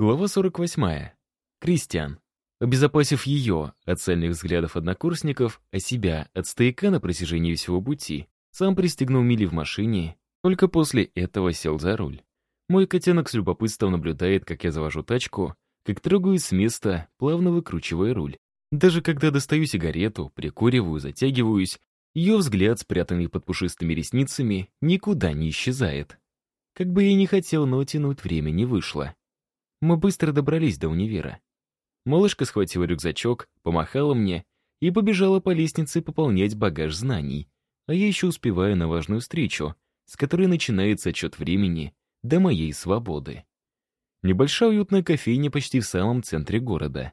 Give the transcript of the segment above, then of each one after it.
Глава 48. Кристиан. Обезопасив ее от цельных взглядов однокурсников, а себя от стояка на протяжении всего пути, сам пристегнул Мили в машине, только после этого сел за руль. Мой котенок с любопытством наблюдает, как я завожу тачку, как трогаюсь с места, плавно выкручивая руль. Даже когда достаю сигарету, прикуриваю, затягиваюсь, ее взгляд, спрятанный под пушистыми ресницами, никуда не исчезает. Как бы я ни хотел, но тянуть время не вышло. Мы быстро добрались до универа. Малышка схватила рюкзачок, помахала мне и побежала по лестнице пополнять багаж знаний, а я еще успеваю на важную встречу, с которой начинается отчет времени до моей свободы. Небольшая уютная кофейня почти в самом центре города.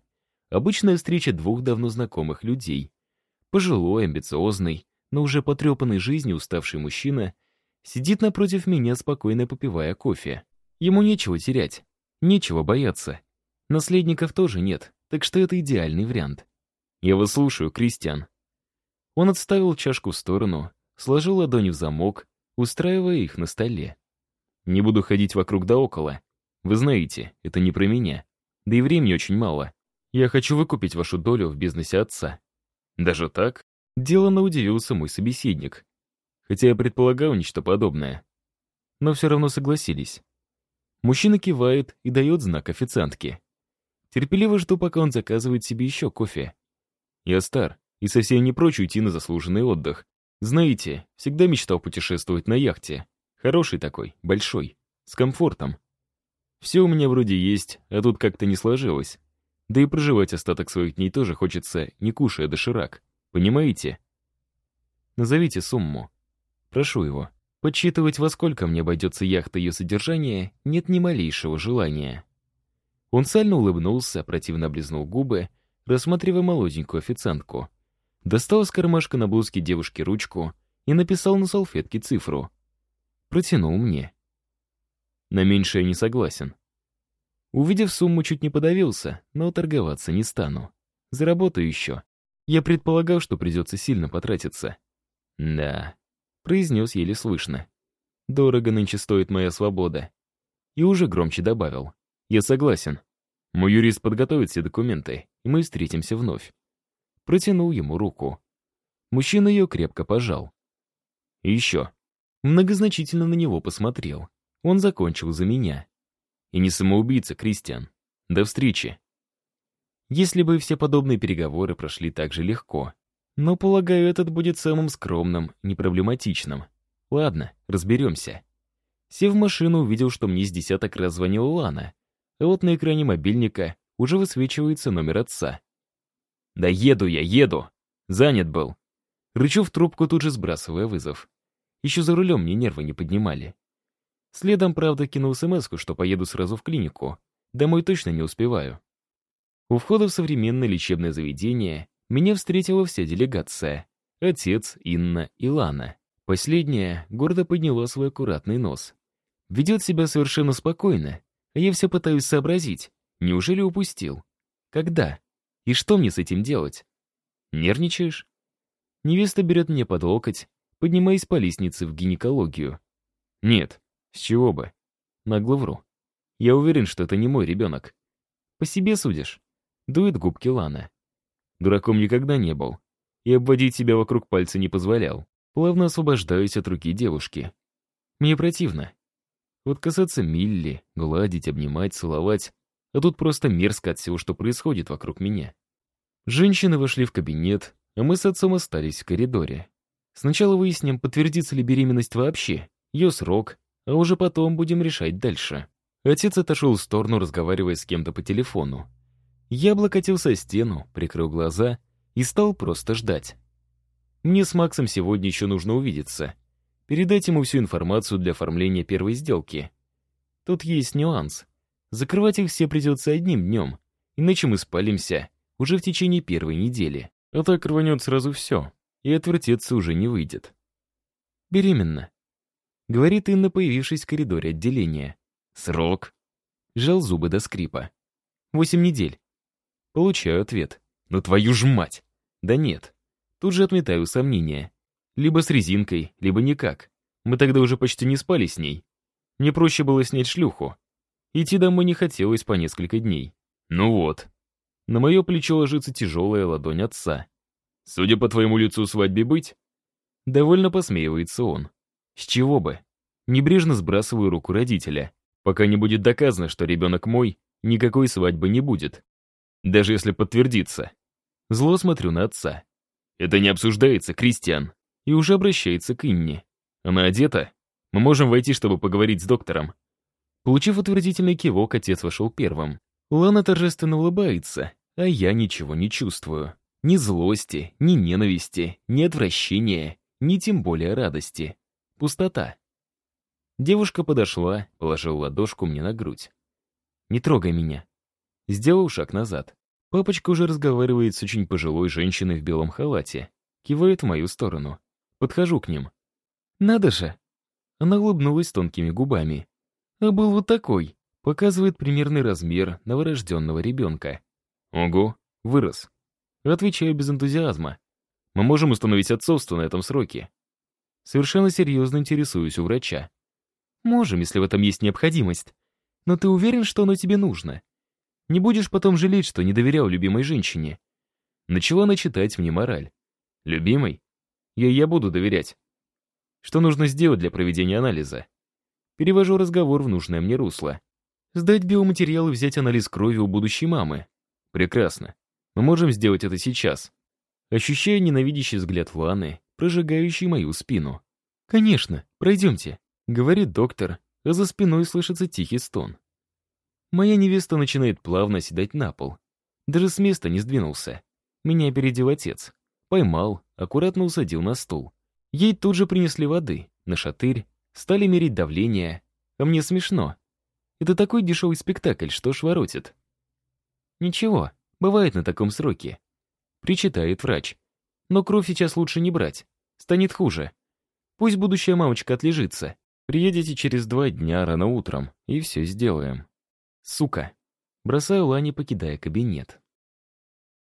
Обычная встреча двух давно знакомых людей. Пожилой, амбициозный, но уже потрепанный жизнью уставший мужчина сидит напротив меня, спокойно попивая кофе. Ему нечего терять. Нечего бояться. Наследников тоже нет, так что это идеальный вариант. Я вас слушаю, Кристиан. Он отставил чашку в сторону, сложил ладони в замок, устраивая их на столе. Не буду ходить вокруг да около. Вы знаете, это не про меня. Да и времени очень мало. Я хочу выкупить вашу долю в бизнесе отца. Даже так? Делано удивился мой собеседник. Хотя я предполагал нечто подобное. Но все равно согласились. Мужчина кивает и дает знак официантке. Терпеливо жду, пока он заказывает себе еще кофе. Я стар и совсем не прочь уйти на заслуженный отдых. Знаете, всегда мечтал путешествовать на яхте. Хороший такой, большой, с комфортом. Все у меня вроде есть, а тут как-то не сложилось. Да и проживать остаток своих дней тоже хочется, не кушая доширак. Понимаете? Назовите сумму. Прошу его. Подсчитывать, во сколько мне обойдется яхта ее содержания, нет ни малейшего желания. Он сально улыбнулся, противно облизнул губы, рассматривая молоденькую официантку. Достал из кармашка на блузке девушки ручку и написал на салфетке цифру. Протянул мне. На меньшее не согласен. Увидев сумму, чуть не подавился, но торговаться не стану. Заработаю еще. Я предполагал, что придется сильно потратиться. Да, произнес еле слышно. «Дорого нынче стоит моя свобода». И уже громче добавил. «Я согласен. Мой юрист подготовит все документы, и мы встретимся вновь». Протянул ему руку. Мужчина ее крепко пожал. И еще. Многозначительно на него посмотрел. Он закончил за меня. И не самоубийца, Кристиан. До встречи. Если бы все подобные переговоры прошли так же легко, но, полагаю, этот будет самым скромным, непроблематичным. Ладно, разберемся. Сев в машину, увидел, что мне с десяток раз звонила Лана. А вот на экране мобильника уже высвечивается номер отца. «Да еду я, еду!» Занят был. Рычу в трубку, тут же сбрасывая вызов. Еще за рулем мне нервы не поднимали. Следом, правда, кинул смс что поеду сразу в клинику. Домой точно не успеваю. У входа в современное лечебное заведение меня встретила вся делегация. Отец, Инна и Лана. Последняя гордо подняла свой аккуратный нос. Ведет себя совершенно спокойно, а я все пытаюсь сообразить. Неужели упустил? Когда? И что мне с этим делать? Нервничаешь? Невеста берет меня под локоть, поднимаясь по лестнице в гинекологию. Нет, с чего бы? Нагло вру. Я уверен, что это не мой ребенок. По себе судишь? Дует губки Лана. Дураком никогда не был. И обводить себя вокруг пальца не позволял. Плавно освобождаюсь от руки девушки. Мне противно. Вот касаться Милли, гладить, обнимать, целовать. А тут просто мерзко от всего, что происходит вокруг меня. Женщины вошли в кабинет, а мы с отцом остались в коридоре. Сначала выясним, подтвердится ли беременность вообще, ее срок, а уже потом будем решать дальше. Отец отошел в сторону, разговаривая с кем-то по телефону. Я облокотился стену, прикрыл глаза и стал просто ждать. Мне с Максом сегодня еще нужно увидеться. Передать ему всю информацию для оформления первой сделки. Тут есть нюанс. Закрывать их все придется одним днем, иначе мы спалимся уже в течение первой недели. А так рванет сразу все, и отвертеться уже не выйдет. «Беременна», — говорит Инна, появившись в коридоре отделения. «Срок?» — жал зубы до скрипа. «Восемь недель. Получаю ответ. «Ну твою ж мать!» «Да нет». Тут же отметаю сомнения. Либо с резинкой, либо никак. Мы тогда уже почти не спали с ней. Мне проще было снять шлюху. Идти домой не хотелось по несколько дней. Ну вот. На мое плечо ложится тяжелая ладонь отца. Судя по твоему лицу, свадьбе быть? Довольно посмеивается он. С чего бы? Небрежно сбрасываю руку родителя. Пока не будет доказано, что ребенок мой, никакой свадьбы не будет. Даже если подтвердится. Зло смотрю на отца. Это не обсуждается, Кристиан. И уже обращается к Инне. Она одета? Мы можем войти, чтобы поговорить с доктором. Получив утвердительный кивок, отец вошел первым. Лана торжественно улыбается, а я ничего не чувствую. Ни злости, ни ненависти, ни отвращения, ни тем более радости. Пустота. Девушка подошла, положила ладошку мне на грудь. «Не трогай меня». Сделал шаг назад. Папочка уже разговаривает с очень пожилой женщиной в белом халате. Кивает в мою сторону. Подхожу к ним. «Надо же!» Она улыбнулась тонкими губами. «А был вот такой!» Показывает примерный размер новорожденного ребенка. «Ого, вырос!» Отвечаю без энтузиазма. «Мы можем установить отцовство на этом сроке?» Совершенно серьезно интересуюсь у врача. Можем, если в этом есть необходимость. Но ты уверен, что оно тебе нужно? Не будешь потом жалеть, что не доверял любимой женщине. Начала она читать мне мораль. Любимой? Я я буду доверять. Что нужно сделать для проведения анализа? Перевожу разговор в нужное мне русло. Сдать биоматериал и взять анализ крови у будущей мамы. Прекрасно. Мы можем сделать это сейчас. Ощущаю ненавидящий взгляд Ланы, прожигающий мою спину. Конечно, пройдемте. Говорит доктор, а за спиной слышится тихий стон. Моя невеста начинает плавно седать на пол. Даже с места не сдвинулся. Меня опередил отец. Поймал, аккуратно усадил на стул. Ей тут же принесли воды, на шатырь, стали мерить давление. А мне смешно. Это такой дешевый спектакль, что ж воротит. Ничего, бывает на таком сроке. Причитает врач. Но кровь сейчас лучше не брать. Станет хуже. Пусть будущая мамочка отлежится. Приедете через два дня рано утром, и все сделаем. Сука. Бросаю Лане, покидая кабинет.